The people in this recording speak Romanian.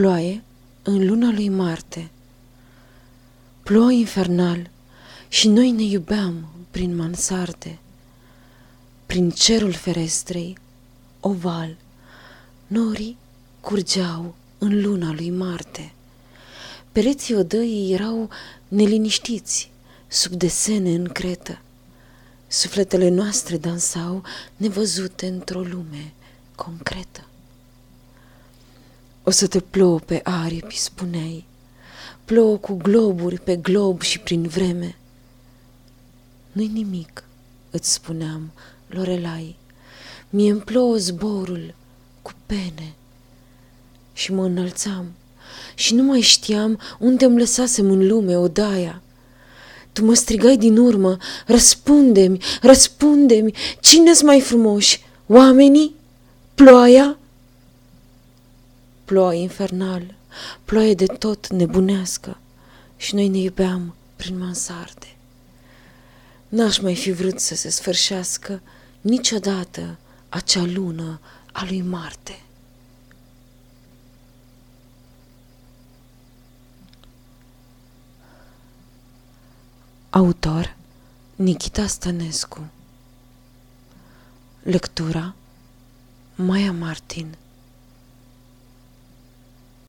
Ploaie în luna lui Marte. Plouă infernal și noi ne iubeam prin mansarde Prin cerul ferestrei, oval, norii curgeau în luna lui Marte. Pereții odăii erau neliniștiți sub desene în cretă. Sufletele noastre dansau nevăzute într-o lume concretă. O să te plouă pe aripi, spuneai, plouă cu globuri pe glob și prin vreme. Nu-i nimic, îți spuneam, Lorelai, mie îmi plouă zborul cu pene. Și mă înălțam și nu mai știam unde îmi lăsasem în lume odaia. Tu mă strigai din urmă, răspunde-mi, răspunde-mi, cine-s mai frumoși, oamenii? Ploaia? Ploaie infernală, ploaie de tot nebunească și noi ne iubeam prin mansarde. N-aș mai fi vrut să se sfârșească niciodată acea lună a lui Marte. Autor Nikita Stănescu Lectura Maia Martin